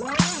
Bye.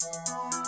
Música